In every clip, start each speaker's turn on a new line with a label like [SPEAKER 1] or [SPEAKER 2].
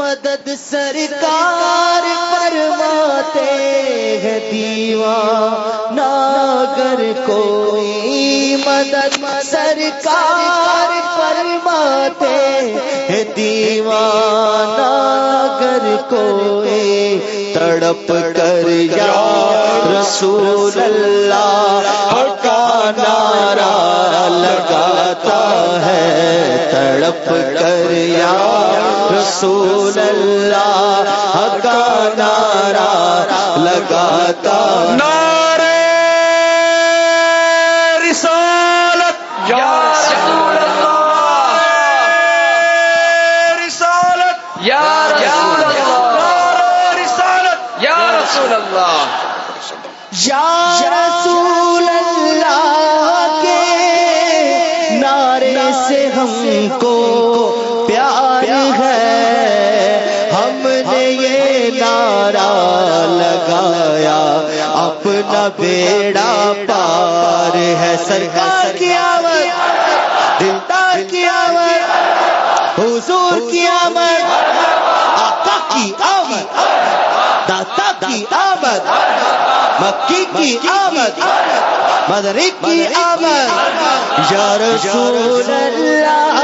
[SPEAKER 1] مدد سرکار فرماتے ہیں دیوان ناگر کوئی مدد سرکار فرماتے ہیں دیوان ناگر کوئی تڑپ کر یا رسول اللہ کا نعرہ لگاتا ہے۔ تڑپ کر یا رسول اللہ کا نعرہ لگاتا
[SPEAKER 2] نعرے رسالت، یا رسول اللہ۔
[SPEAKER 3] رسول اللہ۔ یا رسول اللہ
[SPEAKER 1] کے نعرے سے ہم کو پیار ہے۔ ہم نے یہ نعرہ لگایا۔ اپنا بیڑا پار ہے۔ سرکار کی آمد، دلدار کی آمد، حضور کی آمد، آقا کی آمد۔ داتا کی آمد، مکی کی آمد مدری کی آمد، یا رسول اللہ،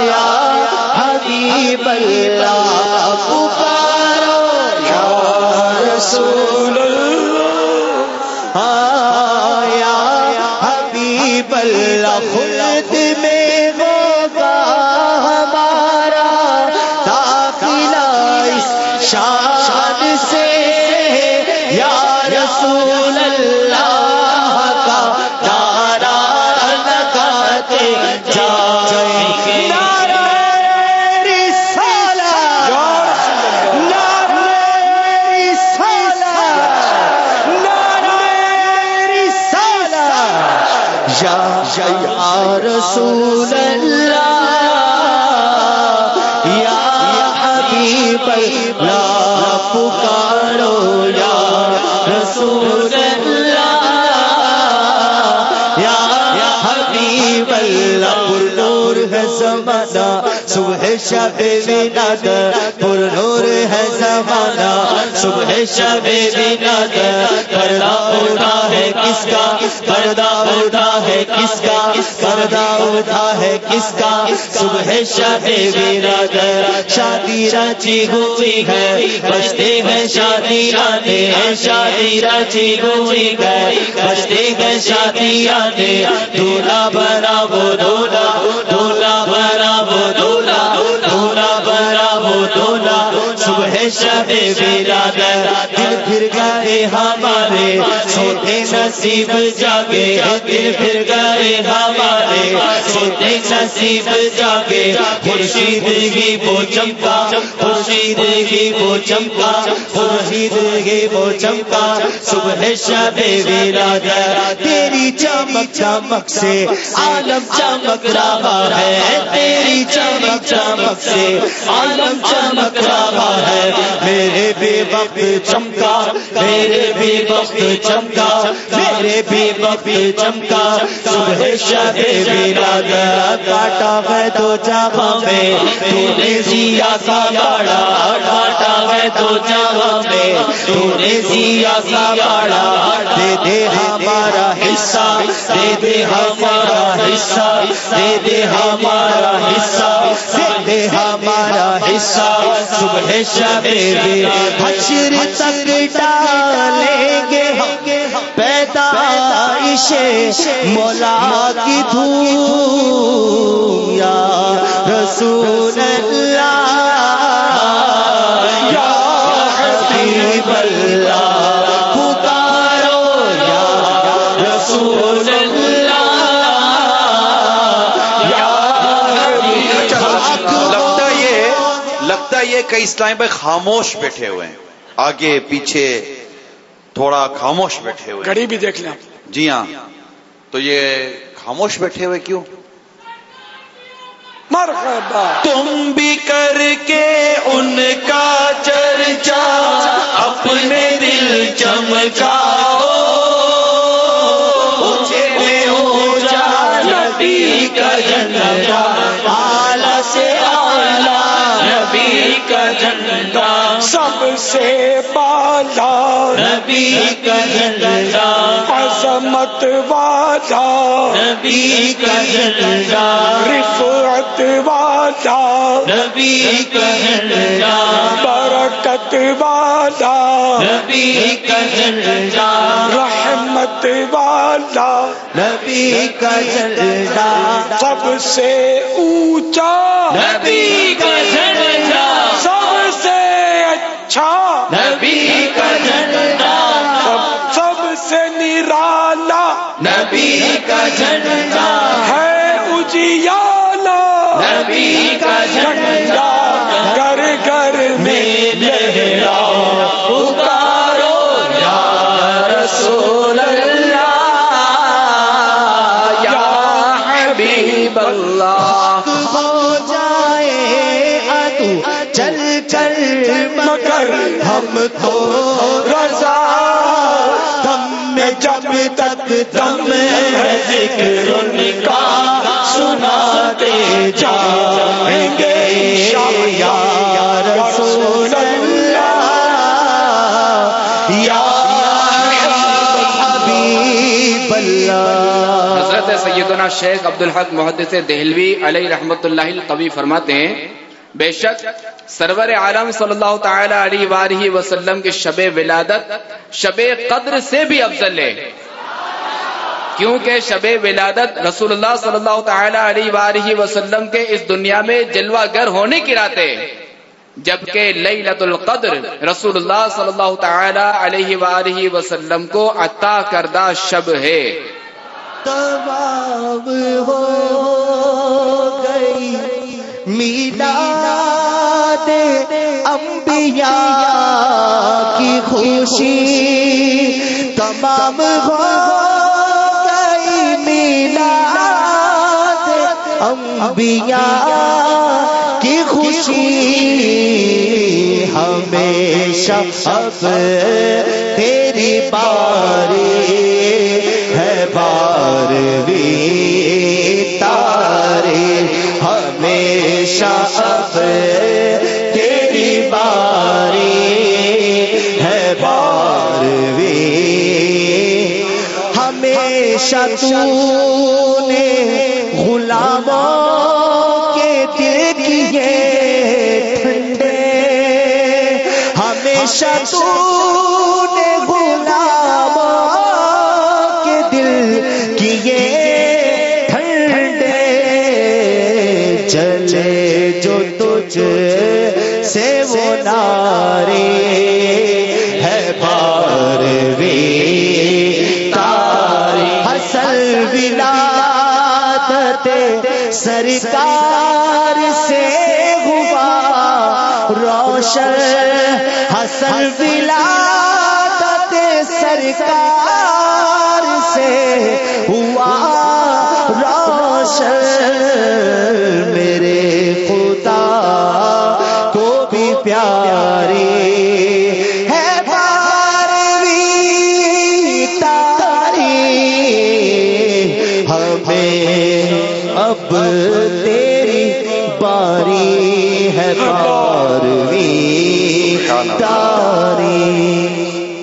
[SPEAKER 1] یا حبیب اللہ، پکارو، یا رسول اللہ ہاں، یا حبیب اللہ، خلد میں رسول صبح شب ولاد پر نور ہے زمانہ۔ صبح شب ولاد پردہ اٹھا ہے کس کا؟ پردہ اٹھا ہے کس کا؟ پردہ اٹھا ہے کس کا؟ صبح شب ولاد شادی راچی ہوئی ہے۔ بچتے ہیں شادی آتے ہیں شادی راچی ہوئی ہے۔ بچتے ہیں شادی آتے دولہا بنا وہ دولا دولا بنا شب ولاد دل پھر گئے ہمارے، سوتے نصیب جاگے، دل پھر گئے ہمارے، سوتے نصیب جاگے، خورشید کی وہ چمکا، خورشید کی وہ چمکا، خورشید کی وہ چمکا، صبح شب ولاد تیری چمک چمک سے عالم چمک رہا ہے، تیری چمک چمک سے عالم چمک رہا ہے میرے بھی وقت چمکا، میرے بھی وقت چمکا، میرے بھی وقت چمکا۔ صبح شب میرا ولاد کاٹا ہے تو جہاں میں۔ تو نے سیا کا باڑا کاٹا ہے تو جہاں میں۔ تو نے سیا کا باڑا، دے دے ہاں۔ ہمارا حصہ، دے دے ہمارا حصہ، دے دے ہمارا حصہ، دے دے ہمارا حصہ۔ صبح شب حشر تک ڈالیں گے پیدائش مولا کی دھوم، یا رسول اللہ۔
[SPEAKER 2] یہ کئی اسلام بھائی خاموش بیٹھے ہوئے ہیں۔ آگے پیچھے تھوڑا خاموش بیٹھے ہوئے
[SPEAKER 3] گھڑی بھی دیکھ لیں
[SPEAKER 2] جی ہاں۔ تو یہ خاموش بیٹھے ہوئے کیوں؟
[SPEAKER 3] مرحبا۔
[SPEAKER 1] تم بھی کر کے ان کا چرچا اپنے دل چمکاؤ۔ میں ہو جا نبی کا جنگا جھنڈا
[SPEAKER 4] سب سے بالا
[SPEAKER 1] نبی کا جھنڈا
[SPEAKER 4] عظمت والا
[SPEAKER 1] نبی کا جھنڈا
[SPEAKER 4] رفعت والا
[SPEAKER 1] نبی کا جھنڈا
[SPEAKER 4] برکت والا
[SPEAKER 1] نبی کا جھنڈا
[SPEAKER 4] رحمت والا
[SPEAKER 1] نبی کا جھنڈا
[SPEAKER 4] سب سے اونچا
[SPEAKER 1] نبی کا جھنڈا نبی کا جھنڈا
[SPEAKER 4] ہے۔ اجیالا
[SPEAKER 1] نبی کا جھنڈا
[SPEAKER 4] گھر گھر میں
[SPEAKER 1] لہرا پکارو یا رسول اللہ
[SPEAKER 3] یا حبیب اللہ
[SPEAKER 1] ہو جائے چل چل مگر ہم تو جب تک دم ہے ذکر ان کا سناتے جائیں گے یا رسول اللہ، یا حبیب اللہ۔
[SPEAKER 3] حضرت سیدنا شیخ عبد الحق محدث دہلوی علیہ رحمت اللہ القوی فرماتے ہیں بے شک سرور عالم صلی اللہ تعالی علیہ وآلہ وسلم کے شب ولادت شب قدر سے بھی افضل ہے۔ کیونکہ شب ولادت رسول اللہ صلی اللہ تعالی علیہ وآلہ وسلم کے اس دنیا میں جلوہ گر ہونے کی رات ہے۔ جبکہ لیلت القدر رسول اللہ صلی اللہ تعالی علیہ وآلہ وسلم کو عطا کردہ شب ہے۔
[SPEAKER 1] تباب ہو خوشی، تمام ہو گئی میلاد انبیاء کی خوشی ہمیشہ اب تیری باری ہے بارویں تارے ہمیشہ اب ہمیشہ تو نے غلاموں کے دل کیے ٹھنڈے ہمیشہ تو نے غلاموں کے دل کیے ٹھنڈے چلے جو تجھ سے وہ نارے۔ سرکار سے ہوا روشن حسن ولادت سرکار سے ہوا روشن میرے خدا کو بھی پیاری